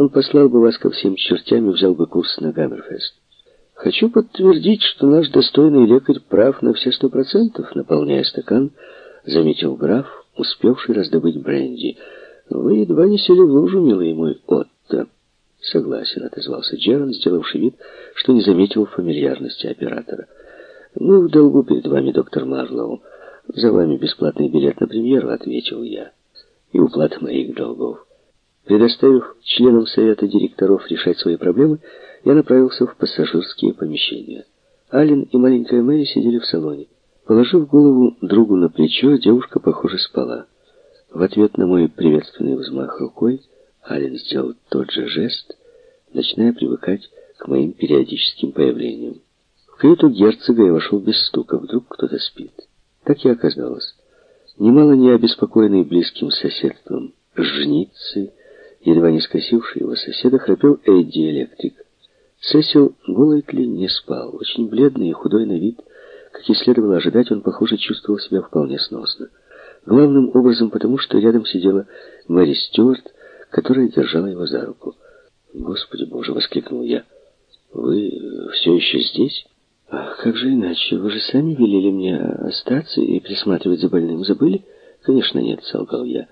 Он послал бы вас ко всем чертям и взял бы курс на Гаммерфест. Хочу подтвердить, что наш достойный лекарь прав на все сто процентов, наполняя стакан, заметил граф, успевший раздобыть бренди. Вы едва не сели в лужу, милый мой Отто. Согласен, отозвался Джерон, сделавший вид, что не заметил фамильярности оператора. Мы в долгу перед вами, доктор Марлоу. За вами бесплатный билет на премьеру, ответил я. И уплата моих долгов. Предоставив членам совета директоров решать свои проблемы, я направился в пассажирские помещения. Ален и маленькая Мэри сидели в салоне. Положив голову другу на плечо, девушка, похоже, спала. В ответ на мой приветственный взмах рукой Ален сделал тот же жест, начиная привыкать к моим периодическим появлениям. В каюту герцога я вошел без стука, вдруг кто-то спит. Так и оказалось. Немало не обеспокоенный близким соседством жницы, едва не скосивший его соседа, храпел Эдди Электрик. Сесил Голайтли не спал, очень бледный и худой на вид. Как и следовало ожидать, он, похоже, чувствовал себя вполне сносно. Главным образом потому, что рядом сидела Мэри Стюарт, которая держала его за руку. «Господи Боже!» — воскликнул я. «Вы все еще здесь?» «А как же иначе? Вы же сами велели мне остаться и присматривать за больным. Забыли?» «Конечно нет», — солгал я.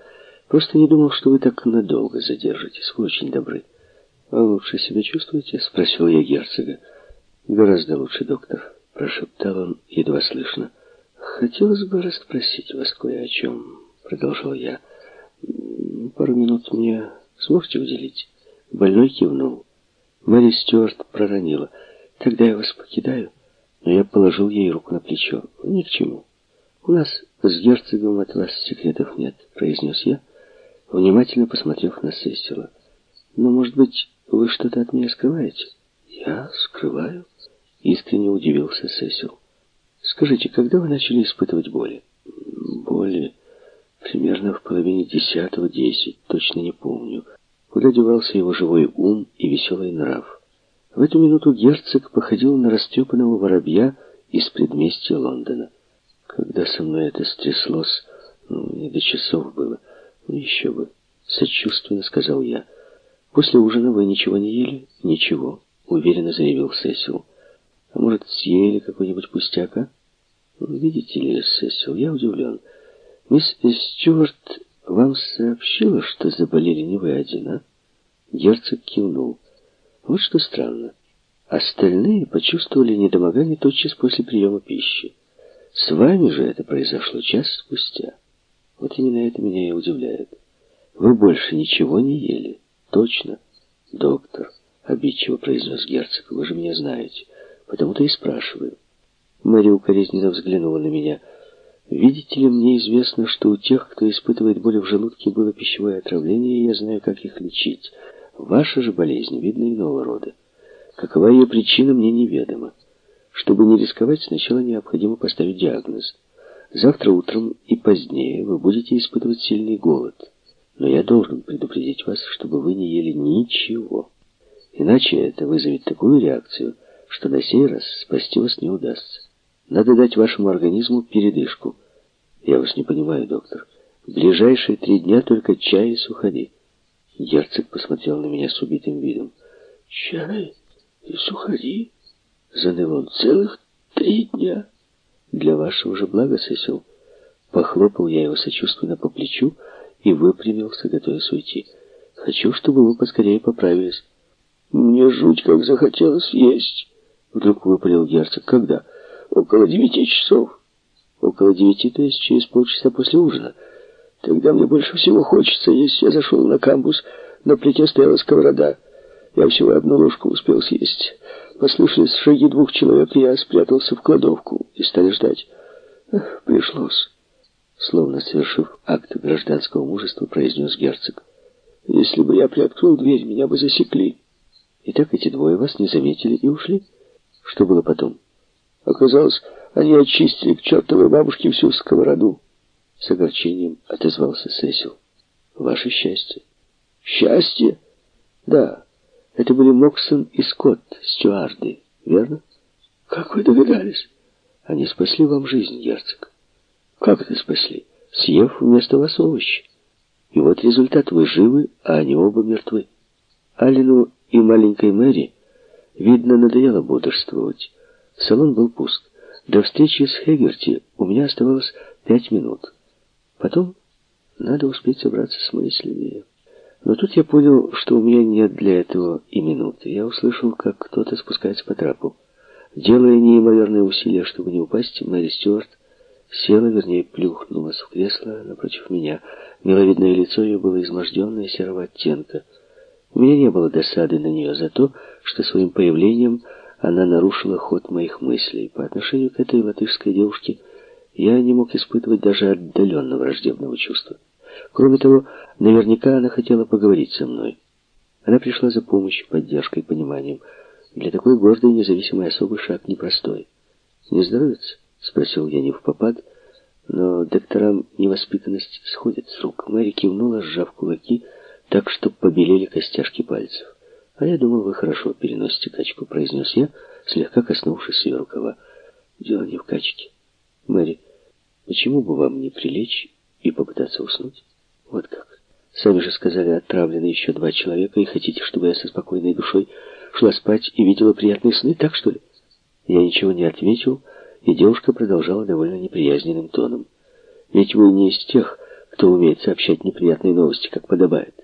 Просто не думал, что вы так надолго задержитесь. Вы очень добры. А лучше себя чувствуете? Спросил я герцога. Гораздо лучше, доктор. Прошептал он едва слышно. Хотелось бы расспросить вас кое о чем, продолжал я. Пару минут мне сможете уделить? Больной кивнул. Мэри Стюарт проронила. Тогда я вас покидаю. Но я положил ей руку на плечо. Ни к чему. У нас с герцогом от вас секретов нет, произнес я внимательно посмотрев на Сесила. «Но, может быть, вы что-то от меня скрываете?» «Я скрываю?» — искренне удивился Сесил. «Скажите, когда вы начали испытывать боли?» «Боли примерно в половине десятого, десять, точно не помню. Куда девался его живой ум и веселый нрав?» В эту минуту герцог походил на растрепанного воробья из предместья Лондона. Когда со мной это стряслось, ну, не до часов было. «Ну, еще бы», — сочувственно сказал я. «После ужина вы ничего не ели?» «Ничего», — уверенно заявил Сесил. «А может, съели какой-нибудь пустяк, а?» «Видите ли, Сесил, я удивлен. Мисс Стюарт вам сообщила, что заболели не вы один, а?» Герцог кивнул. «Вот что странно. Остальные почувствовали недомогание тотчас после приема пищи. С вами же это произошло час спустя». Вот именно это меня и удивляет. Вы больше ничего не ели? Точно? Доктор, обидчиво произнес герцог, вы же меня знаете. Потому-то и спрашиваю. Мэри укоризненно взглянула на меня. Видите ли, мне известно, что у тех, кто испытывает боли в желудке, было пищевое отравление, и я знаю, как их лечить. Ваша же болезнь, видно, иного рода. Какова ее причина, мне неведомо. Чтобы не рисковать, сначала необходимо поставить диагноз – Завтра утром и позднее вы будете испытывать сильный голод. Но я должен предупредить вас, чтобы вы не ели ничего. Иначе это вызовет такую реакцию, что на сей раз спасти вас не удастся. Надо дать вашему организму передышку. Я вас не понимаю, доктор. В ближайшие три дня только чай и сухари. Герцог посмотрел на меня с убитым видом. «Чай и сухари?» Заныл он. «Целых три дня?» Для вашего же блага, Сесил. Похлопал я его сочувственно по плечу и выпрямился, готовясь уйти. Хочу, чтобы вы поскорее поправились. Мне жуть как захотелось есть. Вдруг выпалил герцог. Когда? Около девяти часов. Около девяти, то есть через полчаса после ужина. Тогда мне больше всего хочется есть. Я зашел на камбус, на плите стояла сковорода. Я всего одну ложку успел съесть. Послышались шаги двух человек, я спрятался в кладовку и стали ждать. Эх, пришлось. Словно совершив акт гражданского мужества, произнес герцог. Если бы я приоткрыл дверь, меня бы засекли. И так эти двое вас не заметили и ушли? Что было потом? Оказалось, они очистили к чертовой бабушке всю сковороду. С огорчением отозвался Сесил. Ваше счастье. Счастье? Да. Это были Моксон и Скотт, стюарды, верно? Как вы догадались? Они спасли вам жизнь, герцог. Как это спасли? Съев вместо вас овощи. И вот результат. Вы живы, а они оба мертвы. Алину и маленькой Мэри, видно, надоело бодрствовать. Салон был пуст. До встречи с Хегерти у меня оставалось пять минут. Потом надо успеть собраться с мыслями. Но тут я понял, что у меня нет для этого и минуты. Я услышал, как кто-то спускается по трапу. Делая неимоверные усилия, чтобы не упасть, Мэри Стюарт села, вернее, плюхнулась в кресло напротив меня. Миловидное лицо ее было изможденное серого оттенка. У меня не было досады на нее за то, что своим появлением она нарушила ход моих мыслей. По отношению к этой латышской девушке я не мог испытывать даже отдаленно враждебного чувства. Кроме того, наверняка она хотела поговорить со мной. Она пришла за помощью, поддержкой, пониманием. Для такой гордой и независимой особы шаг непростой. «Не здоровится?» — спросил я не в попад, но докторам невоспитанность сходит с рук. Мэри кивнула, сжав кулаки, так что побелели костяшки пальцев. «А я думал, вы хорошо переносите качку», — произнес я, слегка коснувшись ее рукава. «Дело не в качке. Мэри, почему бы вам не прилечь и попытаться уснуть?» «Вот как. Сами же сказали, отравлены еще два человека, и хотите, чтобы я со спокойной душой шла спать и видела приятные сны, так что ли?» Я ничего не ответил, и девушка продолжала довольно неприязненным тоном. «Ведь вы не из тех, кто умеет сообщать неприятные новости, как подобает.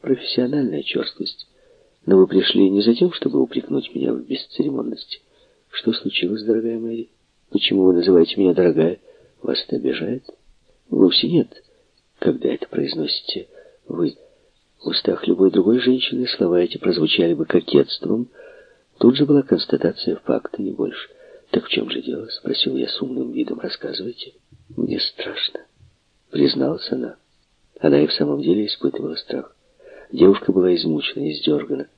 Профессиональная черствость. Но вы пришли не за тем, чтобы упрекнуть меня в бесцеремонности. Что случилось, дорогая Мэри? Почему вы называете меня дорогая? Вас это обижает? Вовсе нет. Когда это произносите вы, в устах любой другой женщины слова эти прозвучали бы кокетством. Тут же была констатация факта, не больше. «Так в чем же дело?» — спросил я с умным видом. «Рассказывайте». «Мне страшно», — призналась она. Она и в самом деле испытывала страх. Девушка была измучена, издергана.